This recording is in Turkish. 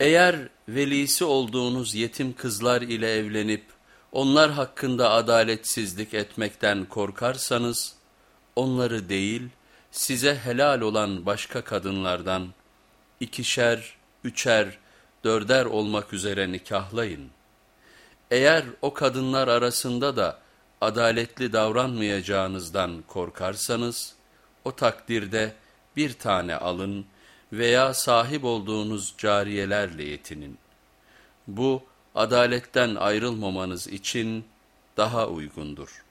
Eğer velisi olduğunuz yetim kızlar ile evlenip onlar hakkında adaletsizlik etmekten korkarsanız onları değil size helal olan başka kadınlardan ikişer, üçer, dörder olmak üzere nikahlayın. Eğer o kadınlar arasında da adaletli davranmayacağınızdan korkarsanız o takdirde bir tane alın veya sahip olduğunuz cariyelerle yetinin. Bu adaletten ayrılmamanız için daha uygundur.''